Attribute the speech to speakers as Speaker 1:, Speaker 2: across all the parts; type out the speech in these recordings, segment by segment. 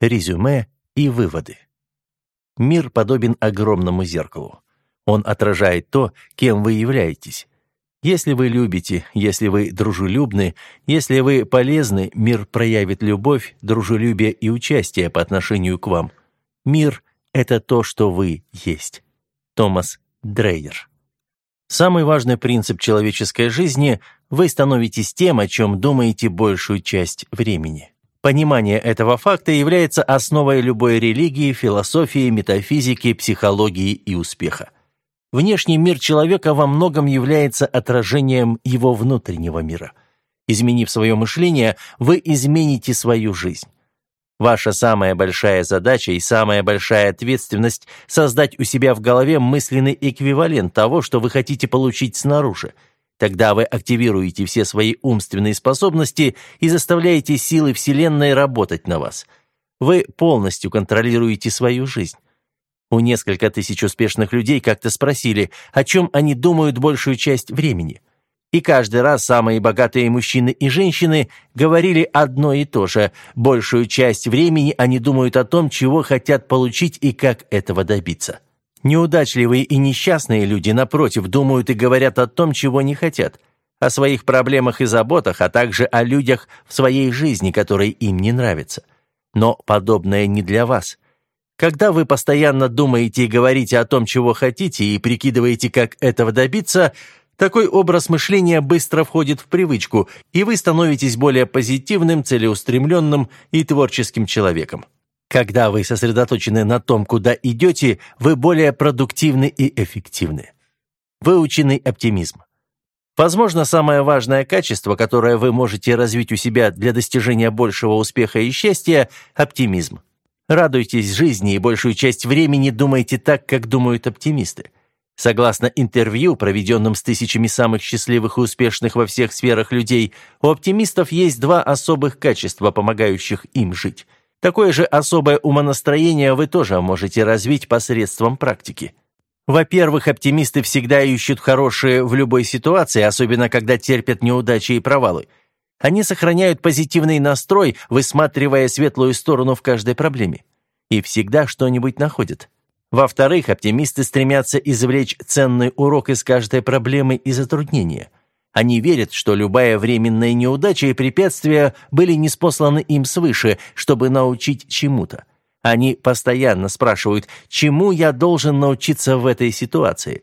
Speaker 1: Резюме и выводы. Мир подобен огромному зеркалу. Он отражает то, кем вы являетесь. Если вы любите, если вы дружелюбны, если вы полезны, мир проявит любовь, дружелюбие и участие по отношению к вам. Мир – это то, что вы есть. Томас Дрейер. Самый важный принцип человеческой жизни – вы становитесь тем, о чем думаете большую часть времени. Понимание этого факта является основой любой религии, философии, метафизики, психологии и успеха. Внешний мир человека во многом является отражением его внутреннего мира. Изменив свое мышление, вы измените свою жизнь. Ваша самая большая задача и самая большая ответственность – создать у себя в голове мысленный эквивалент того, что вы хотите получить снаружи – Тогда вы активируете все свои умственные способности и заставляете силы Вселенной работать на вас. Вы полностью контролируете свою жизнь. У несколько тысяч успешных людей как-то спросили, о чем они думают большую часть времени. И каждый раз самые богатые мужчины и женщины говорили одно и то же. Большую часть времени они думают о том, чего хотят получить и как этого добиться. Неудачливые и несчастные люди, напротив, думают и говорят о том, чего не хотят, о своих проблемах и заботах, а также о людях в своей жизни, которые им не нравятся. Но подобное не для вас. Когда вы постоянно думаете и говорите о том, чего хотите, и прикидываете, как этого добиться, такой образ мышления быстро входит в привычку, и вы становитесь более позитивным, целеустремленным и творческим человеком. Когда вы сосредоточены на том, куда идете, вы более продуктивны и эффективны. Выученный оптимизм. Возможно, самое важное качество, которое вы можете развить у себя для достижения большего успеха и счастья – оптимизм. Радуйтесь жизни и большую часть времени думайте так, как думают оптимисты. Согласно интервью, проведенным с тысячами самых счастливых и успешных во всех сферах людей, у оптимистов есть два особых качества, помогающих им жить – Такое же особое умонастроение вы тоже можете развить посредством практики. Во-первых, оптимисты всегда ищут хорошее в любой ситуации, особенно когда терпят неудачи и провалы. Они сохраняют позитивный настрой, высматривая светлую сторону в каждой проблеме. И всегда что-нибудь находят. Во-вторых, оптимисты стремятся извлечь ценный урок из каждой проблемы и затруднения – они верят, что любая временная неудача и препятствия были неспосланы им свыше, чтобы научить чему-то. Они постоянно спрашивают, чему я должен научиться в этой ситуации.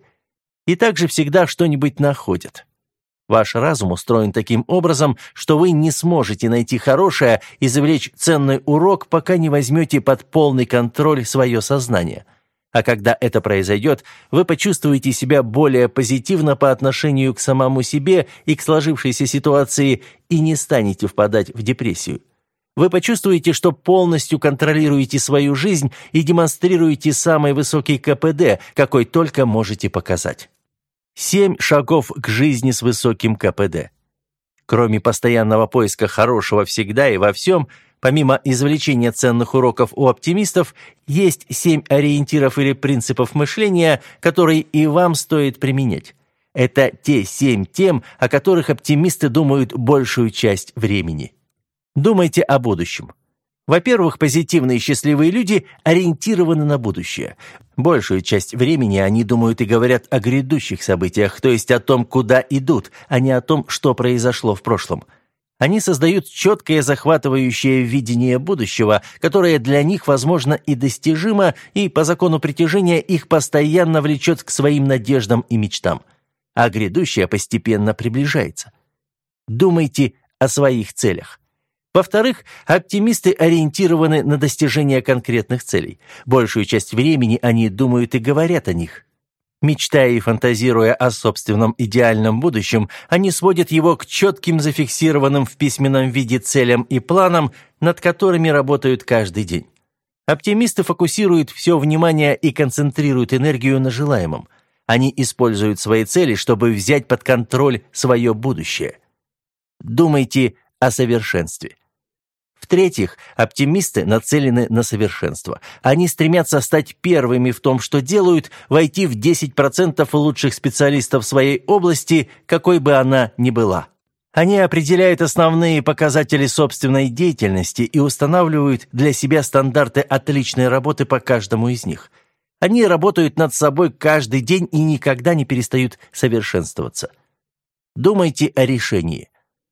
Speaker 1: И также всегда что-нибудь находят. Ваш разум устроен таким образом, что вы не сможете найти хорошее, извлечь ценный урок, пока не возьмете под полный контроль свое сознание – а когда это произойдет, вы почувствуете себя более позитивно по отношению к самому себе и к сложившейся ситуации и не станете впадать в депрессию. Вы почувствуете, что полностью контролируете свою жизнь и демонстрируете самый высокий КПД, какой только можете показать. Семь шагов к жизни с высоким КПД. Кроме постоянного поиска хорошего всегда и во всем – Помимо извлечения ценных уроков у оптимистов, есть семь ориентиров или принципов мышления, которые и вам стоит применять. Это те семь тем, о которых оптимисты думают большую часть времени. Думайте о будущем. Во-первых, позитивные счастливые люди ориентированы на будущее. Большую часть времени они думают и говорят о грядущих событиях, то есть о том, куда идут, а не о том, что произошло в прошлом – они создают четкое захватывающее видение будущего, которое для них, возможно, и достижимо, и по закону притяжения их постоянно влечет к своим надеждам и мечтам. А грядущее постепенно приближается. Думайте о своих целях. Во-вторых, оптимисты ориентированы на достижение конкретных целей. Большую часть времени они думают и говорят о них. Мечтая и фантазируя о собственном идеальном будущем, они сводят его к четким зафиксированным в письменном виде целям и планам, над которыми работают каждый день. Оптимисты фокусируют все внимание и концентрируют энергию на желаемом. Они используют свои цели, чтобы взять под контроль свое будущее. Думайте о совершенстве. В-третьих, оптимисты нацелены на совершенство. Они стремятся стать первыми в том, что делают, войти в 10% лучших специалистов своей области, какой бы она ни была. Они определяют основные показатели собственной деятельности и устанавливают для себя стандарты отличной работы по каждому из них. Они работают над собой каждый день и никогда не перестают совершенствоваться. Думайте о решении.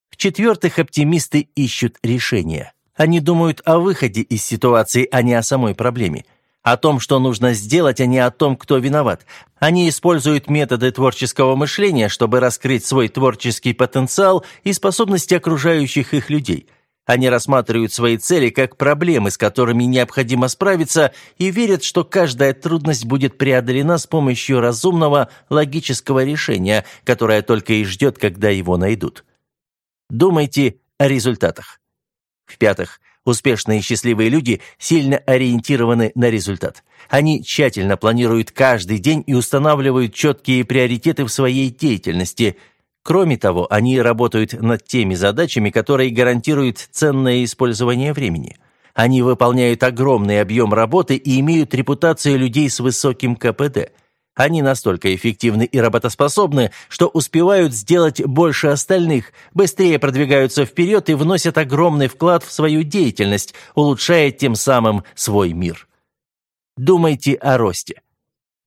Speaker 1: В-четвертых, оптимисты ищут решения. Они думают о выходе из ситуации, а не о самой проблеме. О том, что нужно сделать, а не о том, кто виноват. Они используют методы творческого мышления, чтобы раскрыть свой творческий потенциал и способности окружающих их людей. Они рассматривают свои цели как проблемы, с которыми необходимо справиться, и верят, что каждая трудность будет преодолена с помощью разумного, логического решения, которое только и ждет, когда его найдут. Думайте о результатах. В-пятых, успешные и счастливые люди сильно ориентированы на результат. Они тщательно планируют каждый день и устанавливают четкие приоритеты в своей деятельности. Кроме того, они работают над теми задачами, которые гарантируют ценное использование времени. Они выполняют огромный объем работы и имеют репутацию людей с высоким КПД – они настолько эффективны и работоспособны, что успевают сделать больше остальных, быстрее продвигаются вперед и вносят огромный вклад в свою деятельность, улучшая тем самым свой мир. Думайте о росте.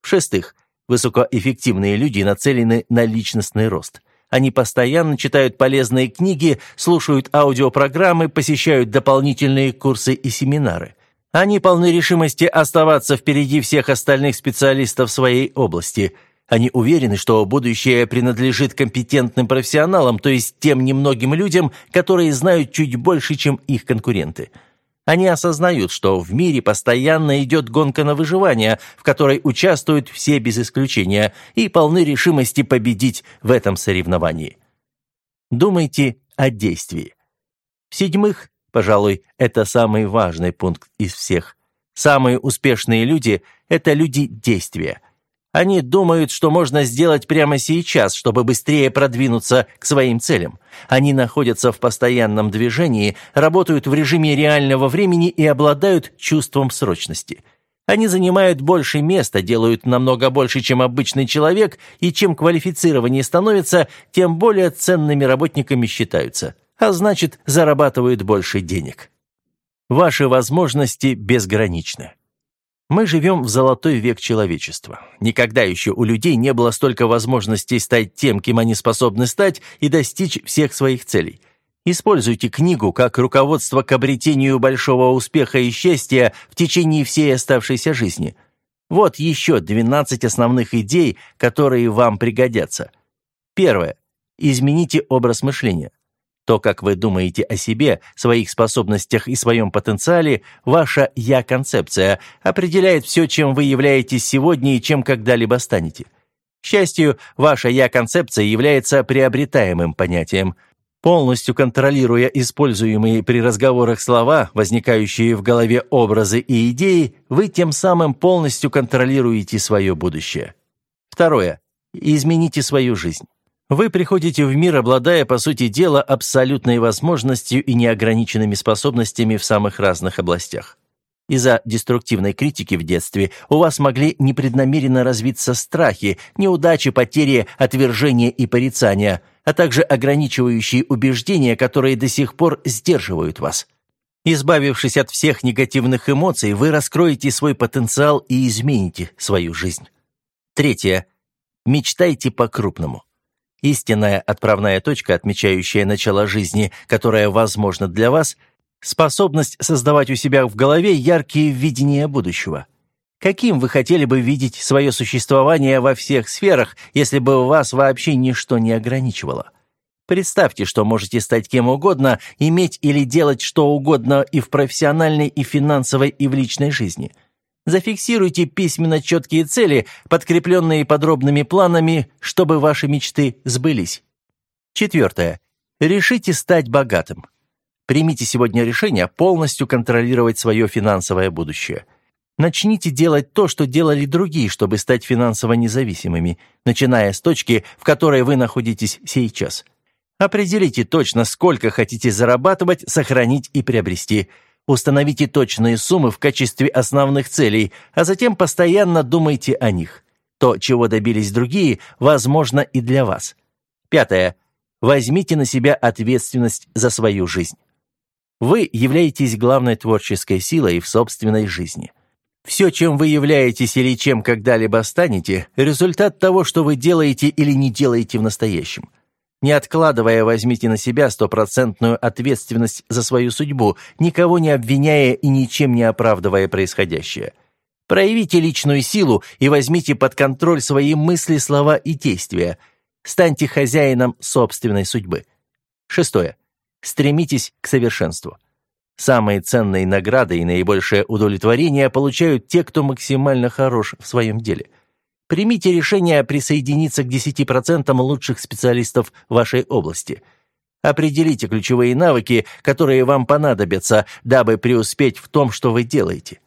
Speaker 1: В-шестых, высокоэффективные люди нацелены на личностный рост. Они постоянно читают полезные книги, слушают аудиопрограммы, посещают дополнительные курсы и семинары – они полны решимости оставаться впереди всех остальных специалистов своей области. Они уверены, что будущее принадлежит компетентным профессионалам, то есть тем немногим людям, которые знают чуть больше, чем их конкуренты. Они осознают, что в мире постоянно идет гонка на выживание, в которой участвуют все без исключения, и полны решимости победить в этом соревновании. Думайте о действии. В-седьмых, Пожалуй, это самый важный пункт из всех. Самые успешные люди – это люди действия. Они думают, что можно сделать прямо сейчас, чтобы быстрее продвинуться к своим целям. Они находятся в постоянном движении, работают в режиме реального времени и обладают чувством срочности. Они занимают больше места, делают намного больше, чем обычный человек, и чем квалифицированнее становятся, тем более ценными работниками считаются а значит, зарабатывают больше денег. Ваши возможности безграничны. Мы живем в золотой век человечества. Никогда еще у людей не было столько возможностей стать тем, кем они способны стать, и достичь всех своих целей. Используйте книгу как руководство к обретению большого успеха и счастья в течение всей оставшейся жизни. Вот еще 12 основных идей, которые вам пригодятся. Первое. Измените образ мышления. То, как вы думаете о себе, своих способностях и своем потенциале, ваша «я-концепция» определяет все, чем вы являетесь сегодня и чем когда-либо станете. К счастью, ваша «я-концепция» является приобретаемым понятием. Полностью контролируя используемые при разговорах слова, возникающие в голове образы и идеи, вы тем самым полностью контролируете свое будущее. Второе. Измените свою жизнь. Вы приходите в мир, обладая, по сути дела, абсолютной возможностью и неограниченными способностями в самых разных областях. Из-за деструктивной критики в детстве у вас могли непреднамеренно развиться страхи, неудачи, потери, отвержения и порицания, а также ограничивающие убеждения, которые до сих пор сдерживают вас. Избавившись от всех негативных эмоций, вы раскроете свой потенциал и измените свою жизнь. Третье. Мечтайте по-крупному. Истинная отправная точка, отмечающая начало жизни, которая возможна для вас, способность создавать у себя в голове яркие видения будущего. Каким вы хотели бы видеть свое существование во всех сферах, если бы вас вообще ничто не ограничивало? Представьте, что можете стать кем угодно, иметь или делать что угодно и в профессиональной, и финансовой, и в личной жизни – Зафиксируйте письменно четкие цели, подкрепленные подробными планами, чтобы ваши мечты сбылись. Четвертое. Решите стать богатым. Примите сегодня решение полностью контролировать свое финансовое будущее. Начните делать то, что делали другие, чтобы стать финансово независимыми, начиная с точки, в которой вы находитесь сейчас. Определите точно, сколько хотите зарабатывать, сохранить и приобрести – Установите точные суммы в качестве основных целей, а затем постоянно думайте о них. То, чего добились другие, возможно и для вас. Пятое. Возьмите на себя ответственность за свою жизнь. Вы являетесь главной творческой силой в собственной жизни. Все, чем вы являетесь или чем когда-либо станете, результат того, что вы делаете или не делаете в настоящем. Не откладывая, возьмите на себя стопроцентную ответственность за свою судьбу, никого не обвиняя и ничем не оправдывая происходящее. Проявите личную силу и возьмите под контроль свои мысли, слова и действия. Станьте хозяином собственной судьбы. Шестое. Стремитесь к совершенству. Самые ценные награды и наибольшее удовлетворение получают те, кто максимально хорош в своем деле. Примите решение присоединиться к 10% лучших специалистов вашей области. Определите ключевые навыки, которые вам понадобятся, дабы преуспеть в том, что вы делаете.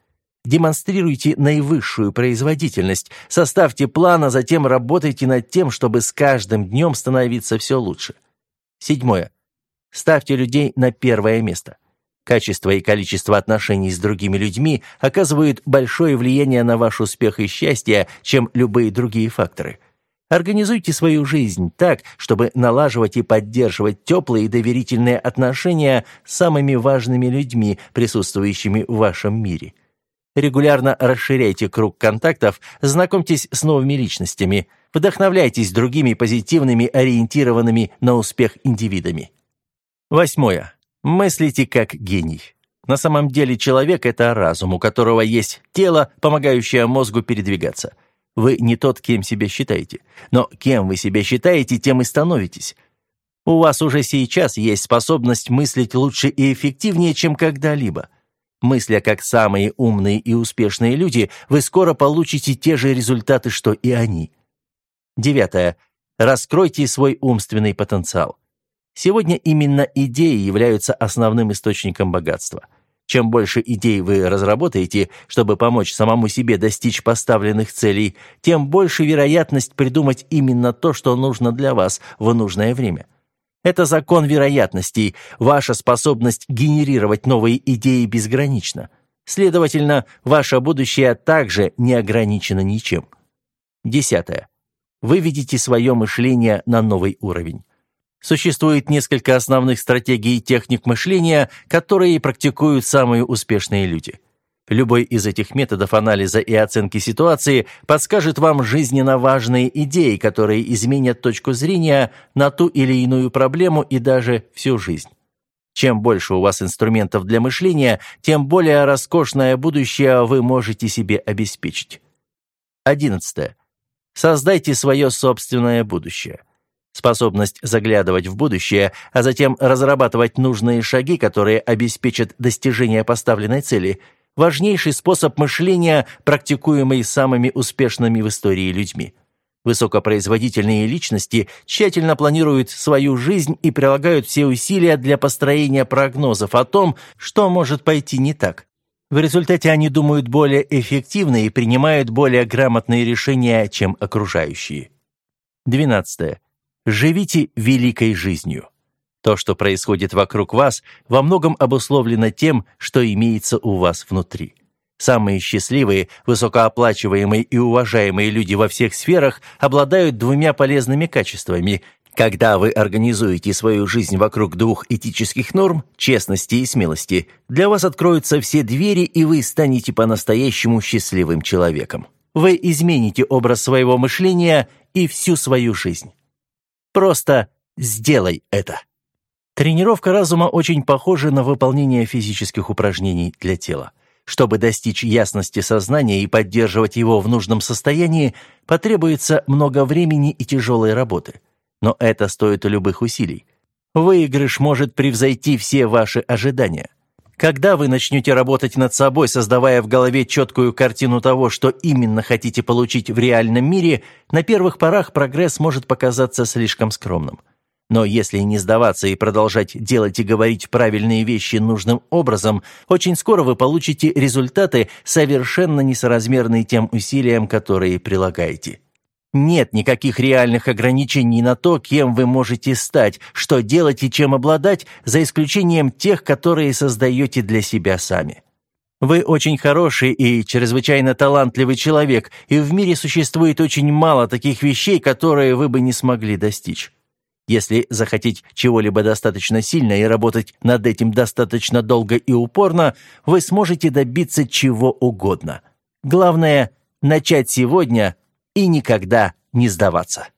Speaker 1: Демонстрируйте наивысшую производительность, составьте план, а затем работайте над тем, чтобы с каждым днем становиться все лучше. Седьмое. Ставьте людей на первое место. Качество и количество отношений с другими людьми оказывают большое влияние на ваш успех и счастье, чем любые другие факторы. Организуйте свою жизнь так, чтобы налаживать и поддерживать теплые и доверительные отношения с самыми важными людьми, присутствующими в вашем мире. Регулярно расширяйте круг контактов, знакомьтесь с новыми личностями, вдохновляйтесь другими позитивными, ориентированными на успех индивидами. Восьмое. Мыслите как гений. На самом деле человек – это разум, у которого есть тело, помогающее мозгу передвигаться. Вы не тот, кем себя считаете. Но кем вы себя считаете, тем и становитесь. У вас уже сейчас есть способность мыслить лучше и эффективнее, чем когда-либо. Мысля как самые умные и успешные люди, вы скоро получите те же результаты, что и они. Девятое. Раскройте свой умственный потенциал. Сегодня именно идеи являются основным источником богатства. Чем больше идей вы разработаете, чтобы помочь самому себе достичь поставленных целей, тем больше вероятность придумать именно то, что нужно для вас в нужное время. Это закон вероятностей. Ваша способность генерировать новые идеи безгранична. Следовательно, ваше будущее также не ограничено ничем. Десятое. Выведите свое мышление на новый уровень. Существует несколько основных стратегий и техник мышления, которые практикуют самые успешные люди. Любой из этих методов анализа и оценки ситуации подскажет вам жизненно важные идеи, которые изменят точку зрения на ту или иную проблему и даже всю жизнь. Чем больше у вас инструментов для мышления, тем более роскошное будущее вы можете себе обеспечить. 11. Создайте свое собственное будущее. Способность заглядывать в будущее, а затем разрабатывать нужные шаги, которые обеспечат достижение поставленной цели – важнейший способ мышления, практикуемый самыми успешными в истории людьми. Высокопроизводительные личности тщательно планируют свою жизнь и прилагают все усилия для построения прогнозов о том, что может пойти не так. В результате они думают более эффективно и принимают более грамотные решения, чем окружающие. 12. Живите великой жизнью. То, что происходит вокруг вас, во многом обусловлено тем, что имеется у вас внутри. Самые счастливые, высокооплачиваемые и уважаемые люди во всех сферах обладают двумя полезными качествами. Когда вы организуете свою жизнь вокруг двух этических норм, честности и смелости, для вас откроются все двери, и вы станете по-настоящему счастливым человеком. Вы измените образ своего мышления и всю свою жизнь. Просто сделай это. Тренировка разума очень похожа на выполнение физических упражнений для тела. Чтобы достичь ясности сознания и поддерживать его в нужном состоянии, потребуется много времени и тяжелой работы. Но это стоит любых усилий. Выигрыш может превзойти все ваши ожидания. Когда вы начнете работать над собой, создавая в голове четкую картину того, что именно хотите получить в реальном мире, на первых порах прогресс может показаться слишком скромным. Но если не сдаваться и продолжать делать и говорить правильные вещи нужным образом, очень скоро вы получите результаты, совершенно несоразмерные тем усилиям, которые прилагаете. Нет никаких реальных ограничений на то, кем вы можете стать, что делать и чем обладать, за исключением тех, которые создаете для себя сами. Вы очень хороший и чрезвычайно талантливый человек, и в мире существует очень мало таких вещей, которые вы бы не смогли достичь. Если захотеть чего-либо достаточно сильно и работать над этим достаточно долго и упорно, вы сможете добиться чего угодно. Главное – начать сегодня и никогда не сдаваться.